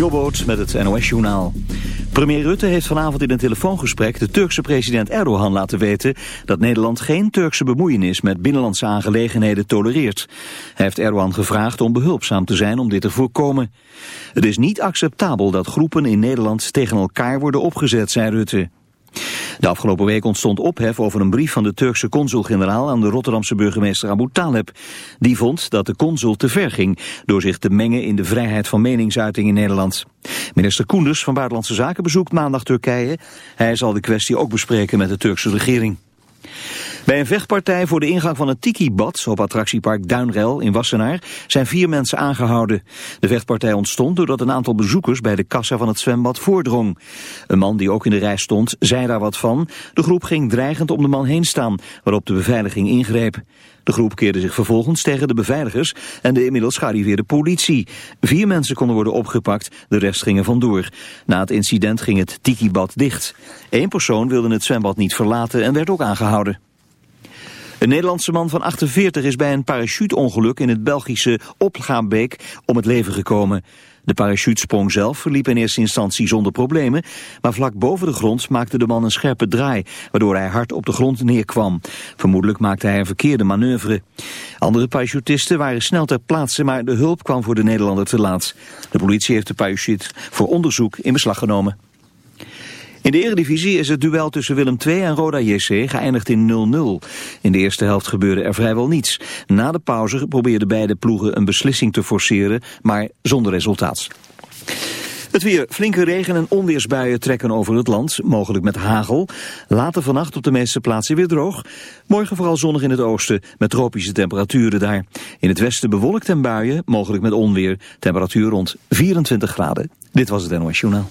Jobboot met het NOS-journaal. Premier Rutte heeft vanavond in een telefoongesprek de Turkse president Erdogan laten weten dat Nederland geen Turkse bemoeienis met binnenlandse aangelegenheden tolereert. Hij heeft Erdogan gevraagd om behulpzaam te zijn om dit te voorkomen. Het is niet acceptabel dat groepen in Nederland tegen elkaar worden opgezet, zei Rutte. De afgelopen week ontstond ophef over een brief van de Turkse consul-generaal aan de Rotterdamse burgemeester Abu Taleb. Die vond dat de consul te ver ging door zich te mengen in de vrijheid van meningsuiting in Nederland. Minister Koenders van Buitenlandse Zaken bezoekt maandag Turkije. Hij zal de kwestie ook bespreken met de Turkse regering. Bij een vechtpartij voor de ingang van het Tiki-bad op attractiepark Duinrel in Wassenaar zijn vier mensen aangehouden. De vechtpartij ontstond doordat een aantal bezoekers bij de kassa van het zwembad voordrong. Een man die ook in de rij stond zei daar wat van. De groep ging dreigend om de man heen staan, waarop de beveiliging ingreep. De groep keerde zich vervolgens tegen de beveiligers en de inmiddels gearriveerde politie. Vier mensen konden worden opgepakt, de rest gingen vandoor. Na het incident ging het Tiki-bad dicht. Eén persoon wilde het zwembad niet verlaten en werd ook aangehouden. Een Nederlandse man van 48 is bij een parachuteongeluk in het Belgische Opgaanbeek om het leven gekomen. De parachutesprong zelf verliep in eerste instantie zonder problemen, maar vlak boven de grond maakte de man een scherpe draai, waardoor hij hard op de grond neerkwam. Vermoedelijk maakte hij een verkeerde manoeuvre. Andere parachutisten waren snel ter plaatse, maar de hulp kwam voor de Nederlander te laat. De politie heeft de parachute voor onderzoek in beslag genomen. In de eredivisie is het duel tussen Willem II en Roda JC geëindigd in 0-0. In de eerste helft gebeurde er vrijwel niets. Na de pauze probeerden beide ploegen een beslissing te forceren, maar zonder resultaat. Het weer. Flinke regen- en onweersbuien trekken over het land, mogelijk met hagel. Later vannacht op de meeste plaatsen weer droog. Morgen vooral zonnig in het oosten, met tropische temperaturen daar. In het westen bewolkt en buien, mogelijk met onweer. Temperatuur rond 24 graden. Dit was het NOS Journaal.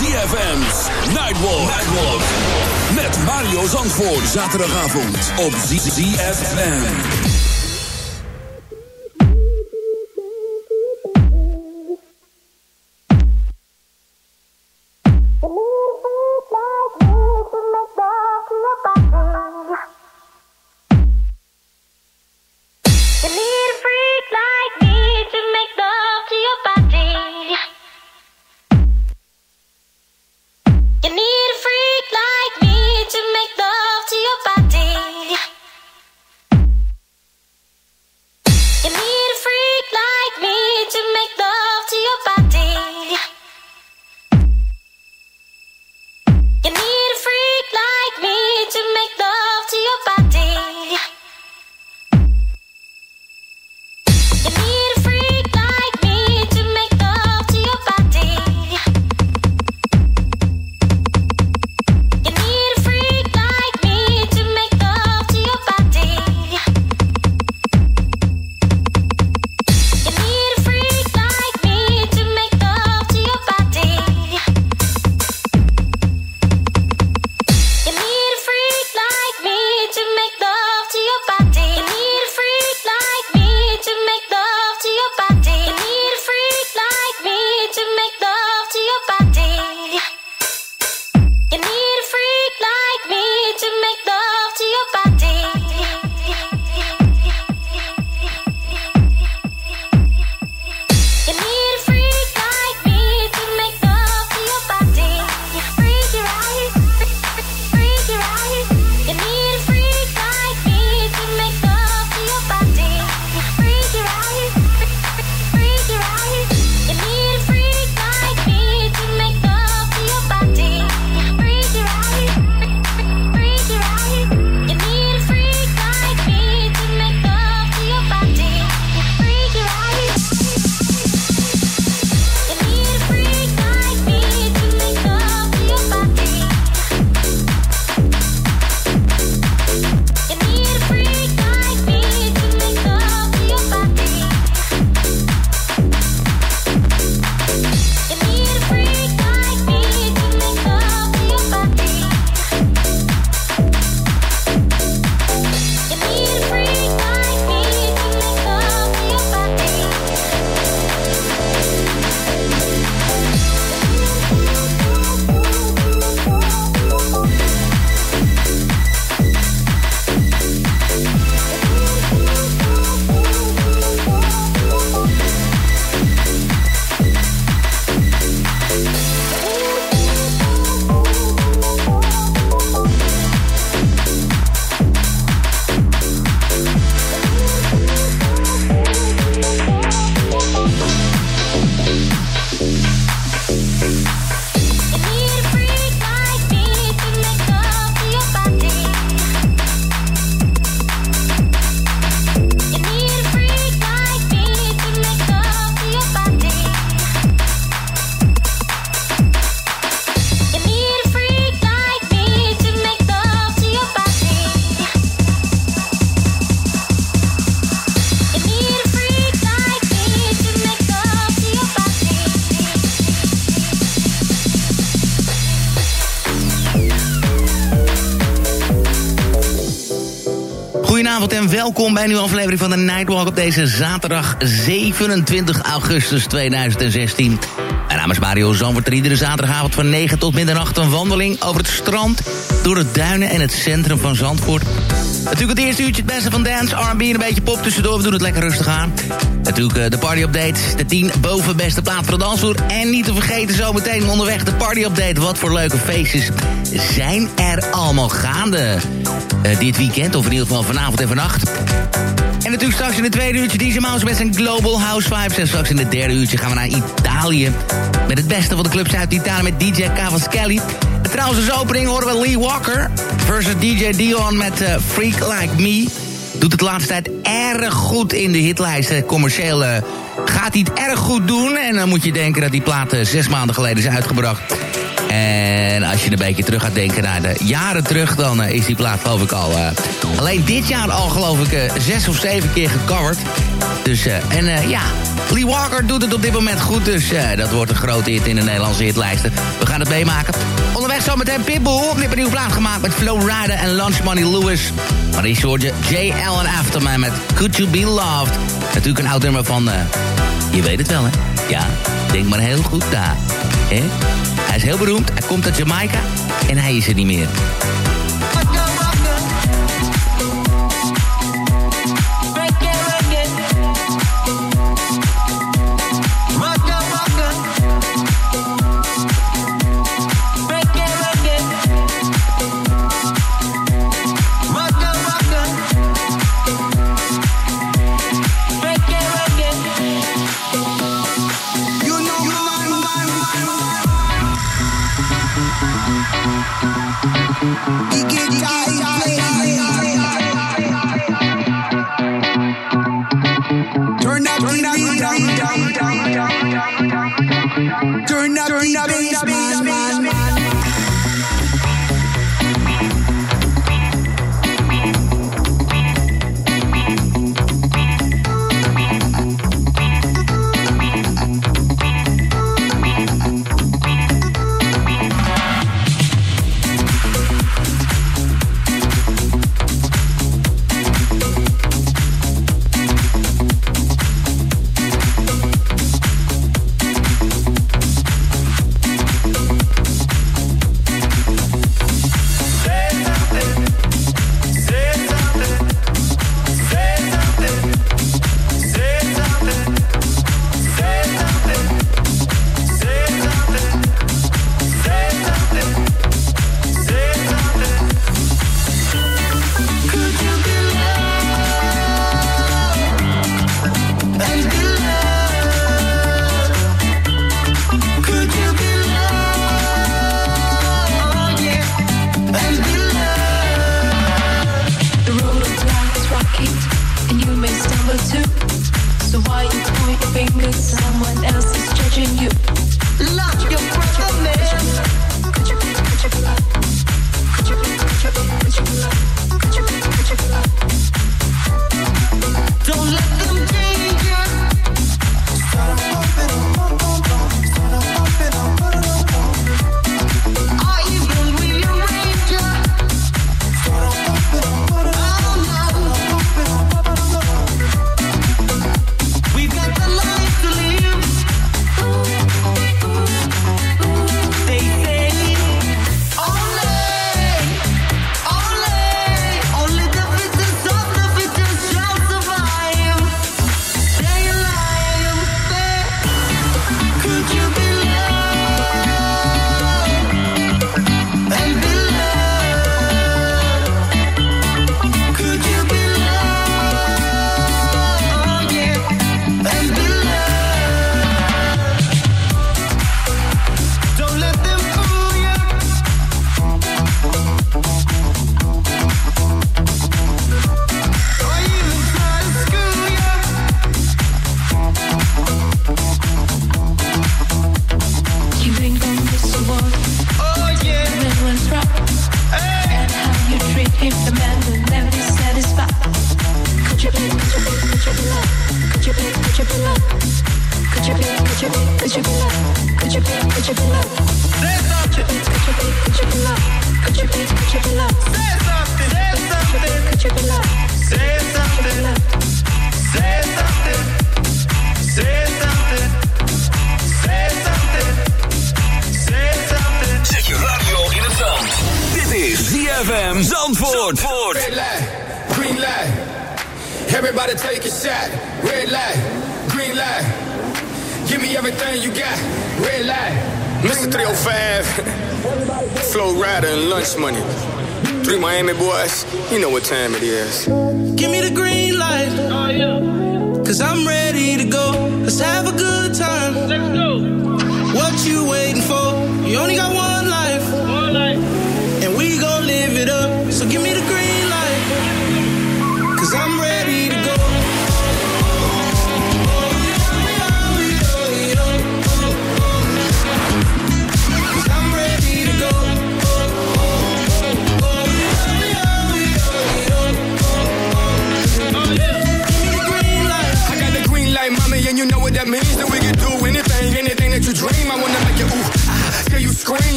ZFM's Nightwalk. Nightwalk. Met Mario Zandvoort. Zaterdagavond op ZFM. You need freak like me To make bij een nieuwe aflevering van de Nightwalk op deze zaterdag 27 augustus 2016. Mijn naam is Mario Zandvoort er iedere zaterdagavond van 9 tot middernacht een wandeling over het strand, door de duinen en het centrum van Zandvoort. Natuurlijk het eerste uurtje het beste van dance, R&B en een beetje pop tussendoor. We doen het lekker rustig aan. Natuurlijk eh, de party update, de 10 bovenbeste plaat voor de dansvloer. En niet te vergeten zometeen onderweg de party update. Wat voor leuke feestjes zijn er allemaal gaande uh, dit weekend. Of in ieder geval vanavond en vannacht. En natuurlijk straks in het tweede uurtje DJ Mouse met zijn Global House Vibes. En straks in het derde uurtje gaan we naar Italië. Met het beste van de clubs uit Italië met DJ Cavaschelli. En trouwens als opening horen we Lee Walker versus DJ Dion met uh, Freak Like Me. Doet het laatste tijd erg goed in de hitlijsten. Commercieel uh, gaat hij het erg goed doen. En dan moet je denken dat die plaat zes maanden geleden is uitgebracht. En als je een beetje terug gaat denken naar de jaren terug... dan uh, is die plaat geloof ik al... Uh, alleen dit jaar al geloof ik uh, zes of zeven keer gecoverd. Dus, en ja, Lee Walker doet het op dit moment goed. Dus dat wordt een grote hit in de Nederlandse hitlijsten. We gaan het meemaken. Onderweg zometeen Pitbull. Heb een nieuwe plaat gemaakt met Flow Rider en Lunch Money Lewis. Maar die je JL en Afterman met Could You Be Loved. Natuurlijk een oud nummer van... je weet het wel, hè? Ja, denk maar heel goed. Hè? Hij is heel beroemd, hij komt uit Jamaica en hij is er niet meer.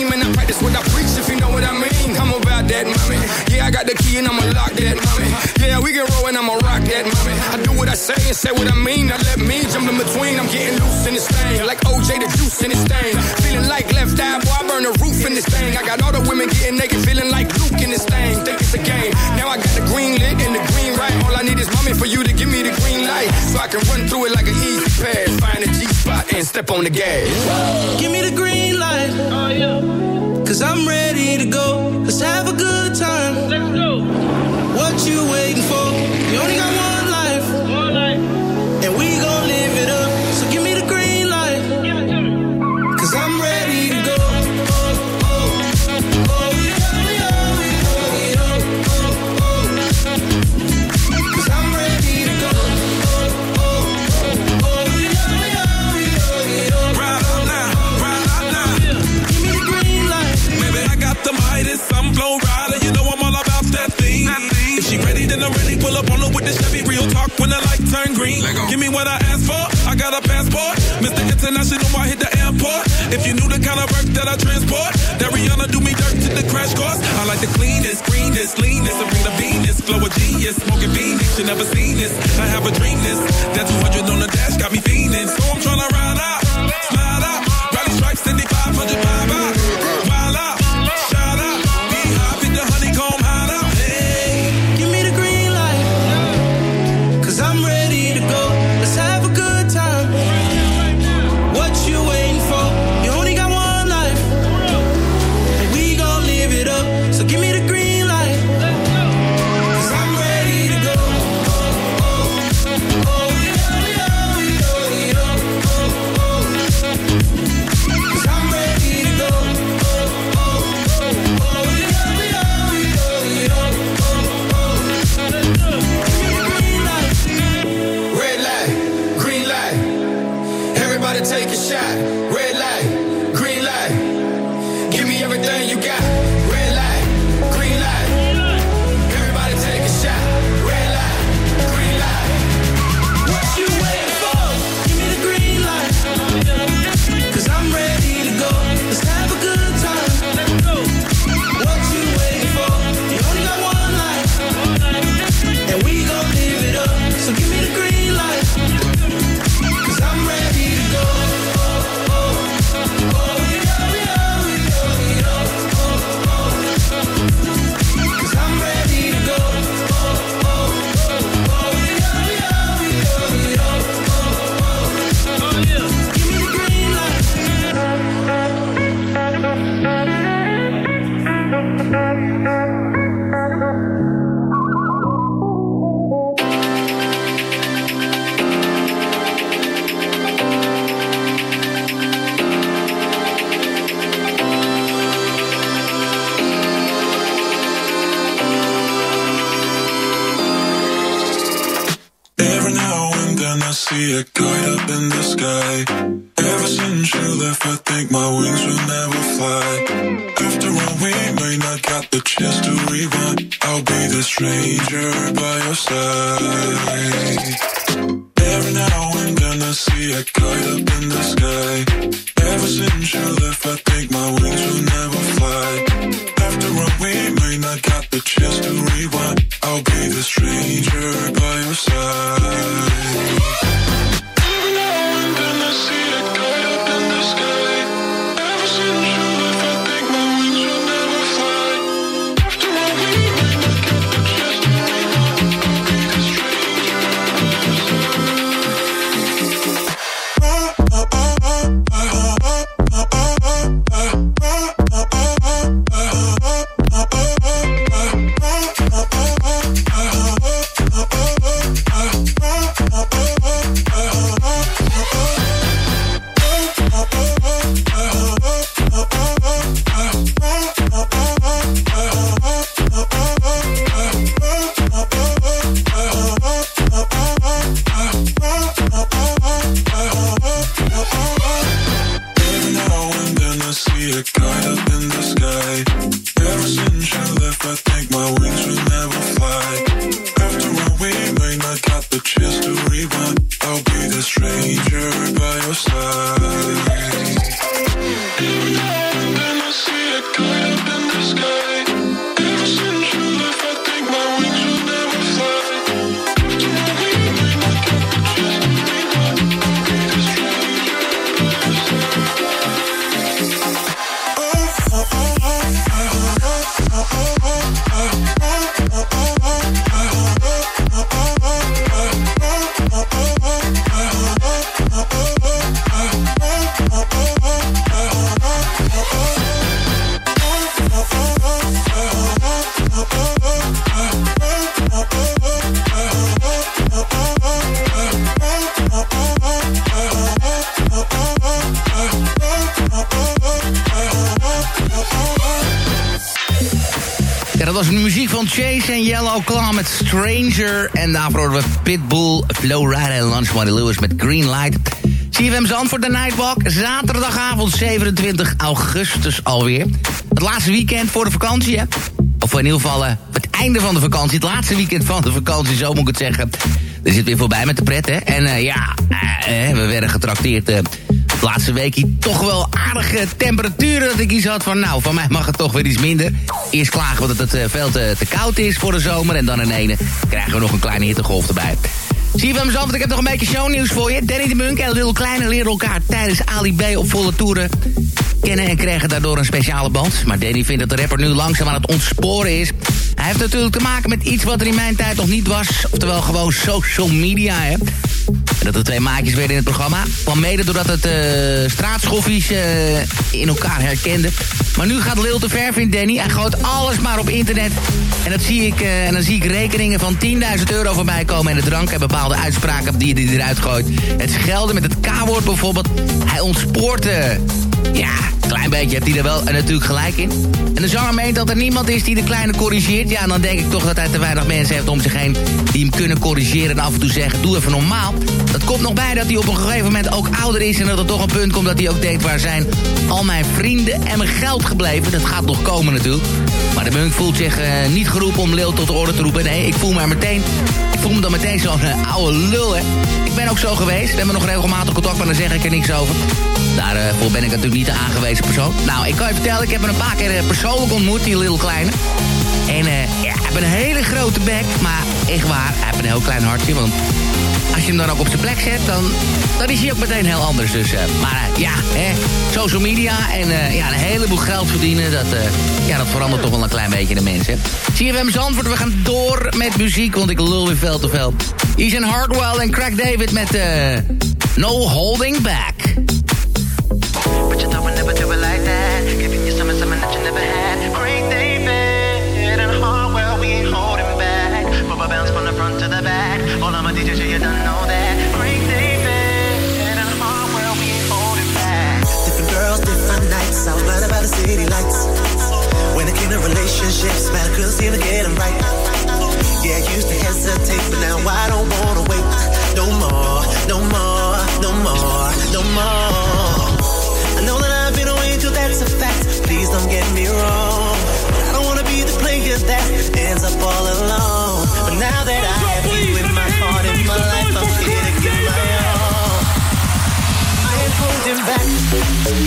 Scream, and I practice what I preach, if you know what I mean. I'm about that, mommy. Yeah, I got the key, and I'ma lock that, mommy. Yeah, we can roll, and I'ma rock that, mommy. I do what I say and say what I mean. Now let me jump in between. I'm getting loose in this thing, like OJ the juice in this thing. Feeling like left eye, boy, I burn the roof in this thing. I got all the women getting naked, feeling like Luke in this thing. Think it's a game. Now I got the green lit and the green right. All I need is mommy for you to give me the green light, so I can run through it like an easy pass. Find a G spot and step on the gas. Give me the green light. Oh, Cause I'm ready to go. Let's have a good time. Let's go. What you waiting when the light turn green. Give me what I asked for. I got a passport. Mr. International, I hit the airport. If you knew the kind of work that I transport, that Rihanna do me dirt to the crash course. I like the cleanest, greenest, leanest. I bring the Venus, flow a genius. Smoking Venus. you never seen this. I have a dream this. That 200 on the dash got me fiending. So I'm trying to ride out, was muziek van Chase en Yellow Claw met Stranger. En daarvoor horen we Pitbull, Flowrider en Lunch Money Lewis met Green Light. CFM Zandvoort de Nightwalk. Zaterdagavond 27 augustus alweer. Het laatste weekend voor de vakantie, hè? Of in ieder geval uh, het einde van de vakantie. Het laatste weekend van de vakantie, zo moet ik het zeggen. Er zit weer voorbij met de pret, hè? En uh, ja, uh, we werden getrakteerd laatste week hier toch wel aardige temperaturen. Dat ik iets had van, nou, van mij mag het toch weer iets minder. Eerst klagen we dat het veel te, koud is voor de zomer. En dan in ene krijgen we nog een kleine hittegolf erbij. Zie je van mezelf, ik heb nog een beetje shownieuws voor je. Danny de Munk en Lil Kleine leren elkaar tijdens Ali op volle toeren kennen en krijgen daardoor een speciale band. Maar Danny vindt dat de rapper nu langzaam aan het ontsporen is. Hij heeft natuurlijk te maken met iets wat er in mijn tijd nog niet was. Oftewel gewoon social media, hè. En dat er twee maatjes werden in het programma. Kwam mede doordat het uh, straatschoffies uh, in elkaar herkenden. Maar nu gaat Lil te ver, vindt Danny. Hij gooit alles maar op internet. En, dat zie ik, uh, en dan zie ik rekeningen van 10.000 euro voorbij komen. En de drank en bepaalde uitspraken die hij eruit gooit. Het schelden met het K-woord bijvoorbeeld. Hij ontspoort... ja, klein beetje heeft hij er wel natuurlijk gelijk in. En de zanger meent dat er niemand is die de kleine corrigeert. Ja, dan denk ik toch dat hij te weinig mensen heeft om zich heen... die hem kunnen corrigeren en af en toe zeggen... doe even normaal. Dat komt nog bij dat hij op een gegeven moment ook ouder is... en dat er toch een punt komt dat hij ook denkt... waar zijn al mijn vrienden en mijn geld gebleven? Dat gaat nog komen natuurlijk. Maar de munk voelt zich uh, niet geroepen om Lil tot de orde te roepen. Nee, ik voel me meteen... Ik voel me dan meteen zo'n uh, oude lul, hè. Ik ben ook zo geweest. We hebben nog regelmatig contact, maar dan zeg ik er niks over. Daarvoor ben ik natuurlijk niet de aangewezen persoon. Nou, ik kan je vertellen, ik heb hem een paar keer persoonlijk ontmoet, die Lil Kleine. En uh, ja, hij heeft een hele grote bek, maar echt waar, hij heeft een heel klein hartje. Want als je hem dan ook op zijn plek zet, dan, dan is hij ook meteen heel anders. Dus, maar ja, hè, social media en ja, een heleboel geld verdienen, dat, ja, dat verandert toch wel een klein beetje de mensen. Hem antwoord, we gaan door met muziek, want ik lul weer veel te veel. Hier zijn Hardwell en Craig David met No Holding Back. Relationships, man, I couldn't seem to get them right. Yeah, I used to hesitate, but now I don't wanna wait. No more, no more, no more, no more. I know that I've been away too, that's a fact. Please don't get me wrong. I don't wanna be the player that ends up all alone. But now that I have you in my heart, in my life, I'm here to give my all. I ain't holding back.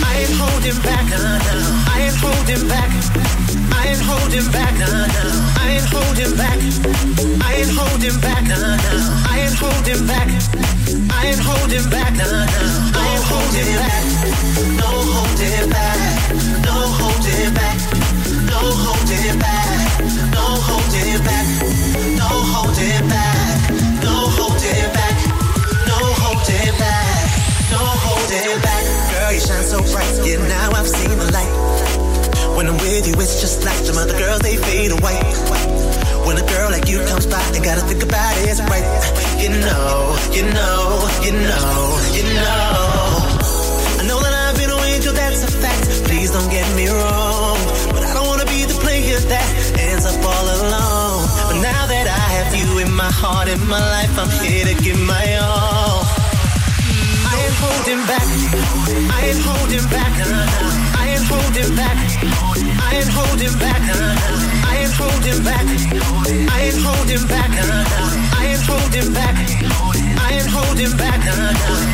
I ain't holding back. I ain't holding back. I ain't holding back. Nah, nah. I ain't holding back. I ain't holding back. Nah, nah. I ain't holding back. I ain't holding back. Nah, nah. I ain't holding back. No holding back. No holding back. No holding back. No holding back. No holding back. No holding back. No holding back. No holding back. Girl, you shine so bright. Yeah, now I've seen the light. When I'm with you, it's just like some other girls, they fade away. When a girl like you comes by, they gotta think about it, it's right? You know, you know, you know, you know. I know that I've been an angel, that's a fact. Please don't get me wrong. But I don't wanna be the player that ends up all alone. But now that I have you in my heart, in my life, I'm here to give my all. I ain't holding back. I ain't holding back. I ain't holding back. I ain't holding back. I holding back. I holding back. I holding back. I holding back.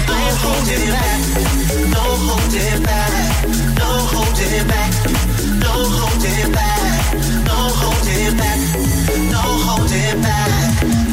I holding back. No holding back. No holding back. No holding back. No holding back. No holding back.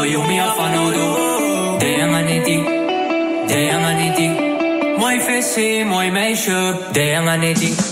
know you. Me off I know do Dejan Aniti, Dejan Aniti Mooi visie, mooi meisje, Dejan Aniti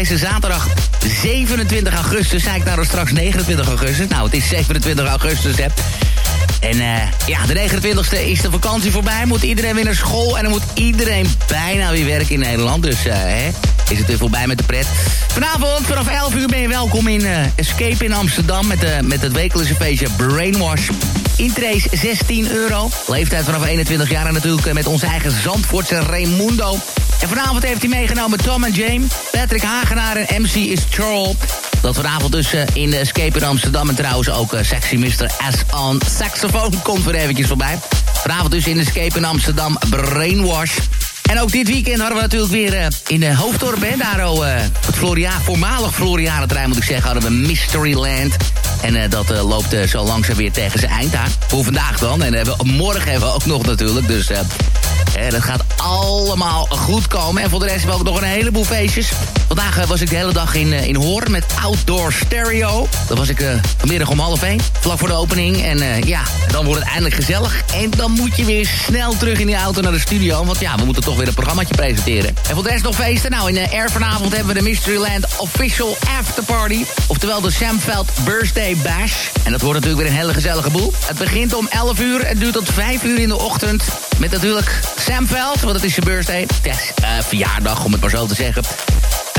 deze zaterdag 27 augustus. Zei ik nou straks 29 augustus? Nou, het is 27 augustus, hè. En eh, ja, de 29e is de vakantie voorbij. Moet iedereen weer naar school. En dan moet iedereen bijna weer werken in Nederland. Dus eh, hè, is het weer voorbij met de pret. Vanavond vanaf 11 uur ben je welkom in eh, Escape in Amsterdam. Met, met het wekelijkse feestje Brainwash. Intrace 16 euro. Leeftijd vanaf 21 jaar en natuurlijk eh, met onze eigen Zandvoortse Raimundo. En vanavond heeft hij meegenomen Tom en James, Patrick Hagenaar en MC is Charles. Dat vanavond dus eh, in de Escape in Amsterdam. En trouwens ook eh, Sexy Mr. S on saxofoon komt weer eventjes voorbij. Vanavond dus in de Escape in Amsterdam Brainwash. En ook dit weekend hadden we natuurlijk weer eh, in de Hoofddorp... Hè, daar al, eh, het Floria, voormalig Florianentrein moet ik zeggen... hadden we Mysteryland. En eh, dat eh, loopt eh, zo langzaam weer tegen zijn eind aan. Voor vandaag dan. En morgen hebben we ook nog natuurlijk. Dus eh, dat gaat allemaal goed komen. En voor de rest hebben we ook nog een heleboel feestjes. Vandaag eh, was ik de hele dag in, eh, in Hoorn met Outdoor Stereo. Dat was ik eh, vanmiddag om half één. Vlak voor de opening. En ja, dan wordt het eindelijk gezellig. En dan moet je weer snel terug in die auto naar de studio. Want ja, we moeten toch weer een programmaatje presenteren. En voor de rest nog feesten. Nou, in uh, Air vanavond hebben we de Mysteryland Official Afterparty. Oftewel de Samveld Birthday Bash. En dat wordt natuurlijk weer een hele gezellige boel. Het begint om 11 uur en duurt tot 5 uur in de ochtend. Met natuurlijk Sam Veld, want het is zijn birthday. Ja, eh, verjaardag, om het maar zo te zeggen.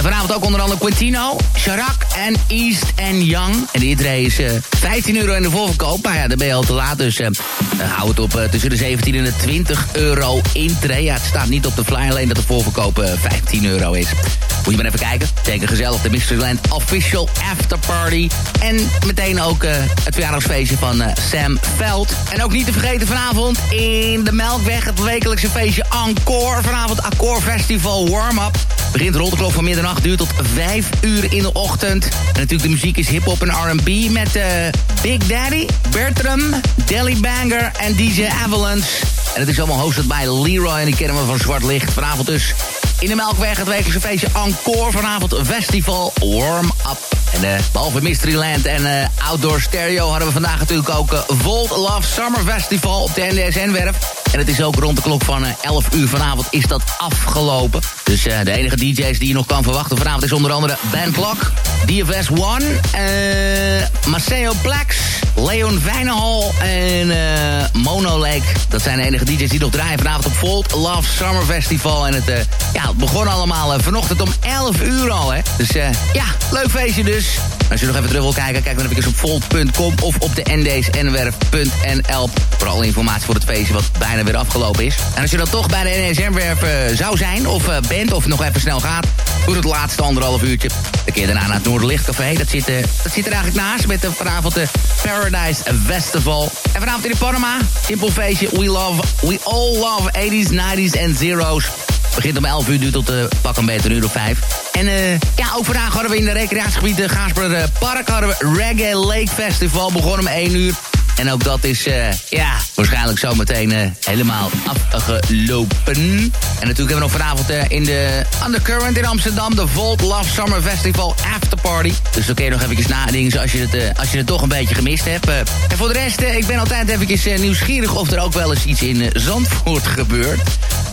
Vanavond ook onder andere Quintino, Chirac en East and Young. En de intree is eh, 15 euro in de voorverkoop. Maar ja, dan ben je al te laat, dus eh, hou het op eh, tussen de 17 en de 20 euro intree. Ja, het staat niet op de flyer, alleen dat de voorverkoop eh, 15 euro is. Moet je maar even kijken. Zeker gezellig, de Mysteryland Official Afterparty. En meteen ook eh, het verjaardagsfeestje van eh, Sam Veld. En ook niet te vergeten vanavond in de Melkweg... het wekelijkse feestje Encore. Vanavond Accor Festival Warm-Up. Begint rond de klok van middernacht, duurt tot 5 uur in de ochtend. En natuurlijk de muziek is hip-hop en R&B met eh, Big Daddy, Bertram, Delly Banger en DJ Avalanche. En het is allemaal hosted bij Leroy en die kennen we van Zwart Licht. Vanavond dus in de Melkweg het wekelijkse feestje Encore. Vanavond Festival Warm-Up. En eh, behalve Mysteryland en eh, Outdoor Stereo... hadden we vandaag natuurlijk ook Volt Love Summer Festival op de NDSN-werf. En het is ook rond de klok van eh, 11 uur vanavond is dat afgelopen. Dus eh, de enige DJ's die je nog kan verwachten vanavond... is onder andere Ben Klok, DFS One, eh Maceo Plex... Leon Vijnenhal en eh, Mono Lake. Dat zijn de enige DJ's die nog draaien vanavond op Volt Love Summer Festival. En het, eh, ja, het begon allemaal eh, vanochtend om 11 uur al. Hè. Dus eh, ja, leuk feestje dus. Als je nog even terug wil kijken, kijk dan even op volt.com of op de ndsnwerf.nl. Voor alle informatie voor het feestje wat bijna weer afgelopen is. En als je dan toch bij de NDSN-werf eh, zou zijn of eh, bent of nog even snel gaat... doe het laatste anderhalf uurtje. Dan keer daarna naar het Noorderlichtcafé. Dat zit, eh, dat zit er eigenlijk naast met de vanavond de Paradise Festival. En vanavond in de Panama, simpel feestje. We, love, we all love 80s, 90s en zeros. Begint om 11 uur, duurt tot uh, pak een beter uur of 5. En eh, ja, ook vandaag hadden we in de recreatiegebied de eh, Park... hadden Reggae Lake Festival, begon om 1 uur. En ook dat is, eh, ja, waarschijnlijk zometeen eh helemaal afgelopen. En natuurlijk hebben we nog vanavond eh, in de Undercurrent in Amsterdam... de Volt Love Summer Festival Afterparty. Dus dan kun je nog even nadenken als je het, als je het toch een beetje gemist hebt. En voor de rest, ik ben altijd eventjes nieuwsgierig... of er ook wel eens iets in Zandvoort gebeurt.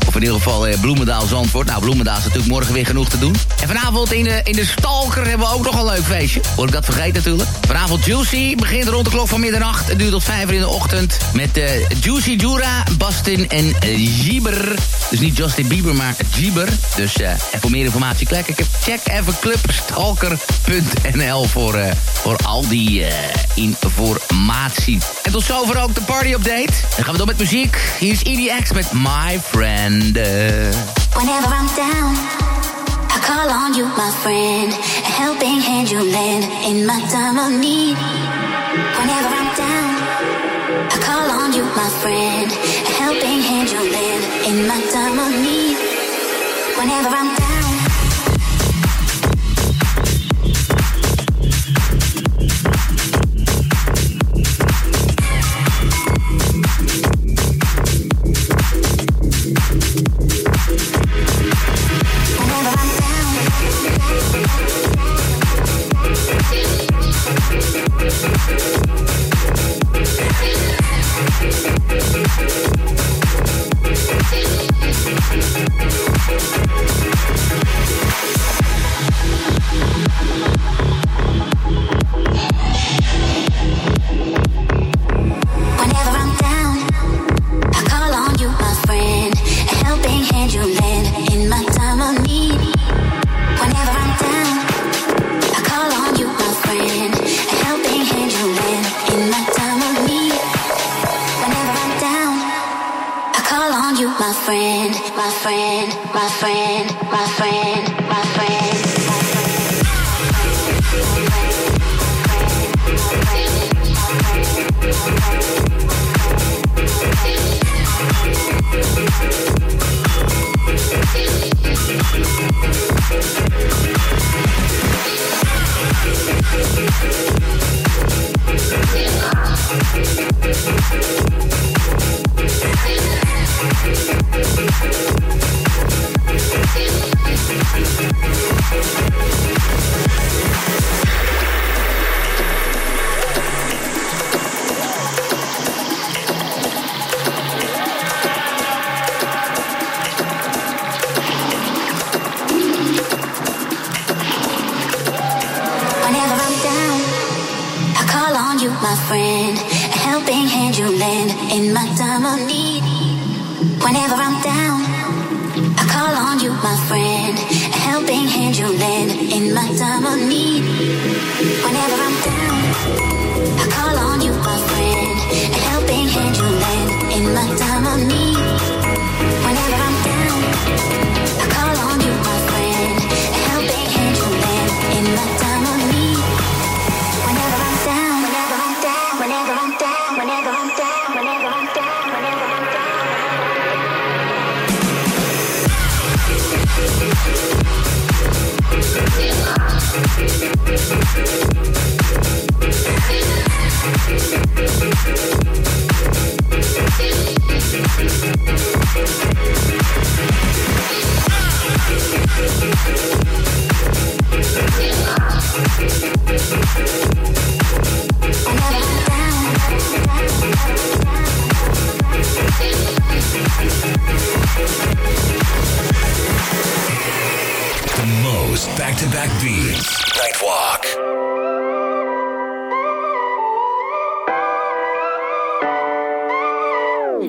Of in ieder geval eh, Bloemendaal Zandvoort. Nou, Bloemendaal is natuurlijk morgen weer genoeg te doen. En vanavond in de, in de Stalker hebben we ook nog een leuk feestje. Word ik dat vergeten natuurlijk. Vanavond Juicy begint rond de klok van middernacht. Tot vijf uur in de ochtend. Met eh, Juicy Jura, Bastin en uh, Jieber. Dus niet Justin Bieber, maar Jieber. Dus eh, en voor meer informatie klik ik check even clubstalker.nl voor, eh, voor al die eh, informatie. En tot zover ook de party update. Dan gaan we door met muziek. Hier is EDX met My Friend. Eh, Whenever I'm down, I call on you, my friend. A helping hand you lend in my time of need. Whenever I'm down, friend. A helping hand you lend in my time of need. Whenever I'm down.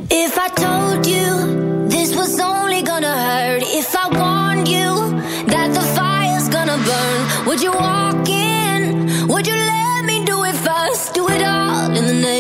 If I told you this was only gonna hurt, if I warned you that the fire's gonna burn, would you walk in? Would you let me do it first? Do it all in the name.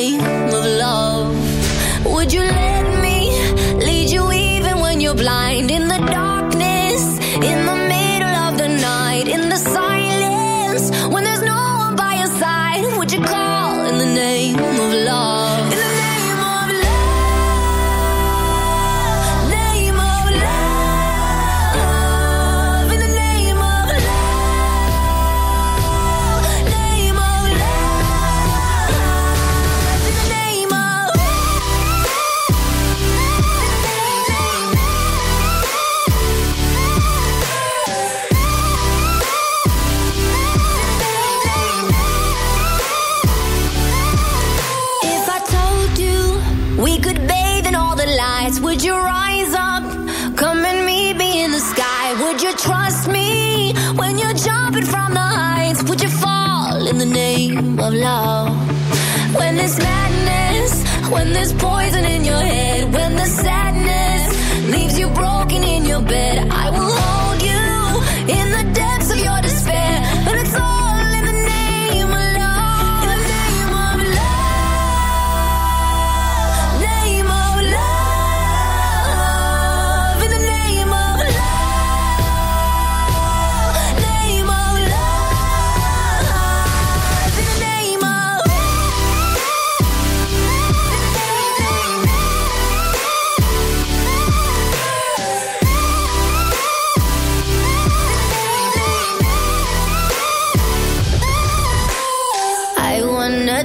when there's poison in your head, when the sadness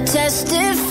Testify.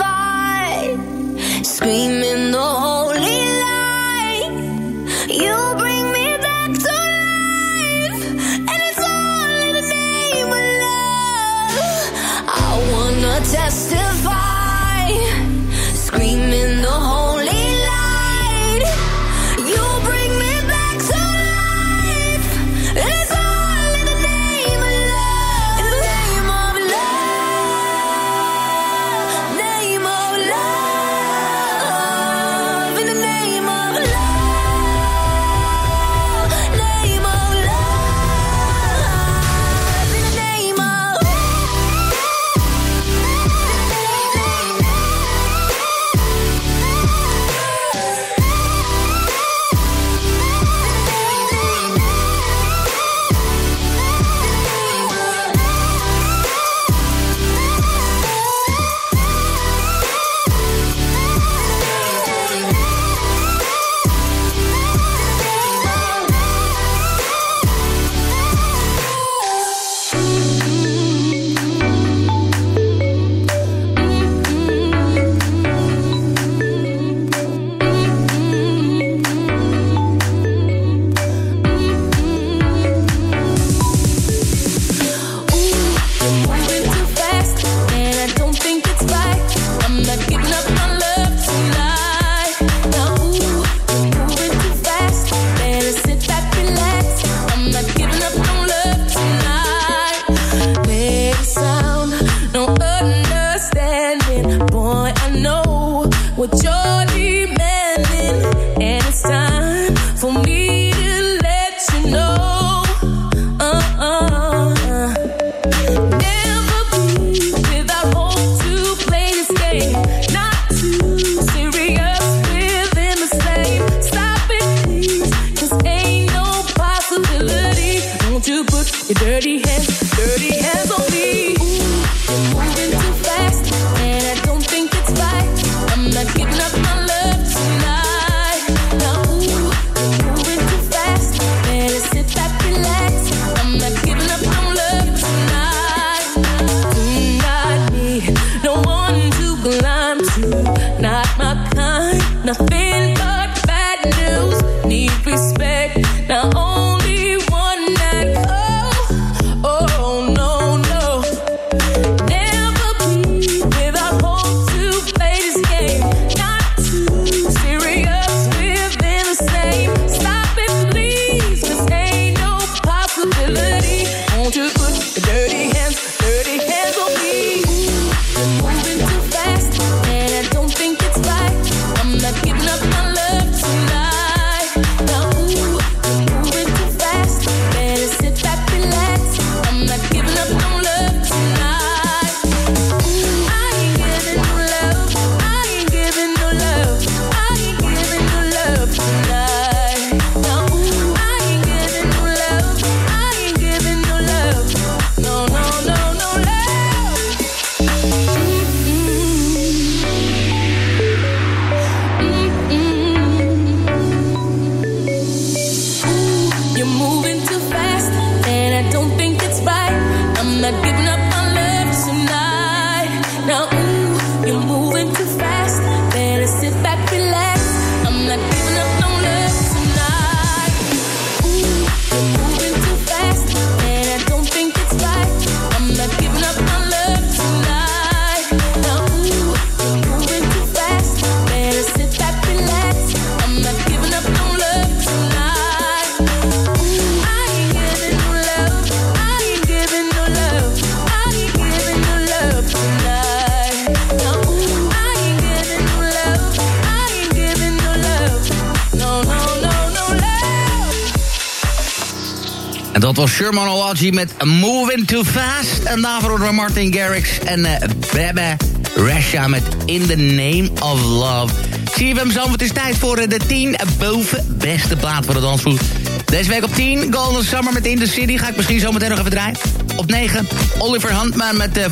Dat was Sherman met Moving Too Fast. En daarvoor horen Martin Garrix en eh Bebe Resha met In the Name of Love. Zie hem zo, het is tijd voor eh, de 10 boven beste plaat voor de dansvloer. Deze week op 10, Golden Summer met In The City. Ga ik misschien zo meteen nog even draaien. Op 9, Oliver Huntman met uh.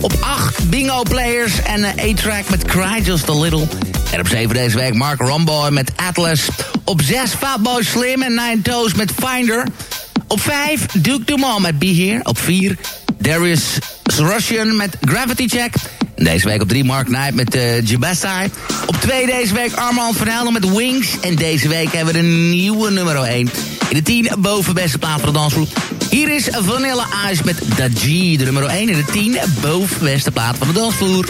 Op 8, Bingo Players en eh, A-Track met Cry Just A Little. En op 7 deze week Mark Romboy met Atlas. Op 6, Fatboy Slim en Nine Toes met Finder. Op 5, Duke Dumont met Be Here. Op 4, Darius Russian met Gravity Check. Deze week op 3, Mark Knight met uh. Op 2 deze week Armand van Helden met Wings. En deze week hebben we de nieuwe nummer 1. In de 10 boven beste plaat voor de dansgroep. Hier is Vanilla Ice met Da G, de nummer 1. In de 10 boven beste plaat van de dansvloer.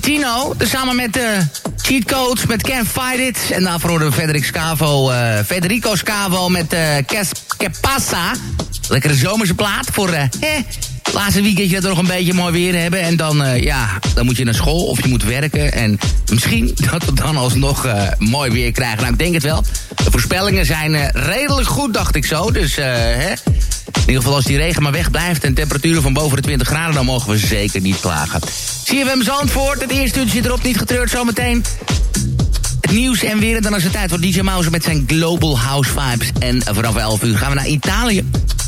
Quintino. Samen met de Cheat Codes, met Can't Fight It. En daarvoor hoorden we Federico Scavo, eh, Federico Scavo met eh Kes. Lekkere zomerse plaat voor eh, eh, laatste weekendje dat we nog een beetje mooi weer hebben. En dan, eh, ja, dan moet je naar school of je moet werken. En misschien dat we dan alsnog eh, mooi weer krijgen. Nou, ik denk het wel. De voorspellingen zijn eh, redelijk goed, dacht ik zo. Dus, hè. In ieder geval als die regen maar wegblijft en temperaturen van boven de 20 graden... dan mogen we zeker niet klagen. CFM Zandvoort, het eerste uurtje zit erop, niet getreurd zometeen. Het nieuws en weer en dan is het tijd voor DJ Mouse met zijn Global House Vibes. En vanaf 11 uur gaan we naar Italië.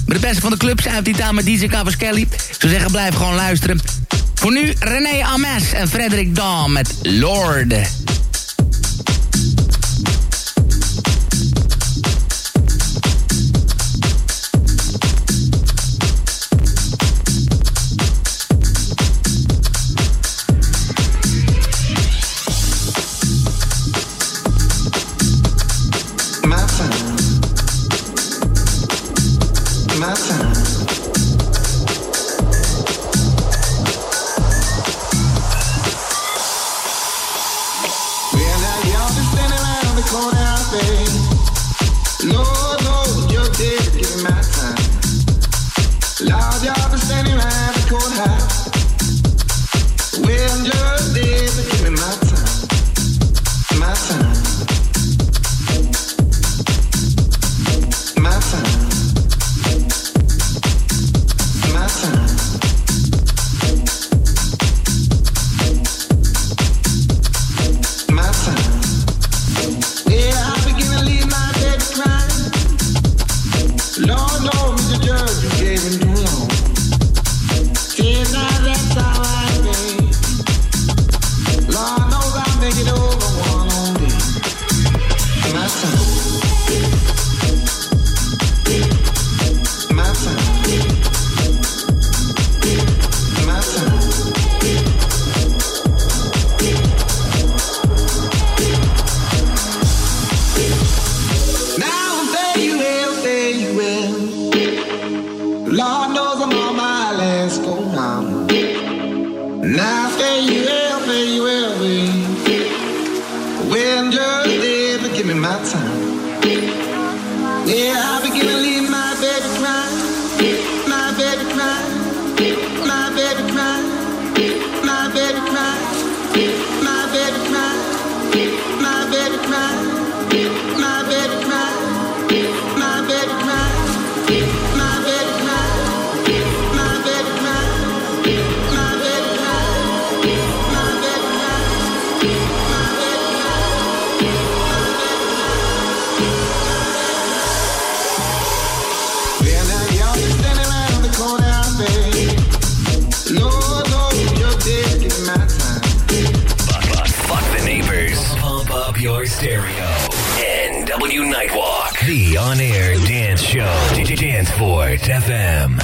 Met de beste van de clubs uit Italië met DJ Cavaschelli. Ik zou zeggen, blijf gewoon luisteren. Voor nu René Ames en Frederik Dahm met Lord. Lord knows Mr. judge you gave him Zandvoort FM.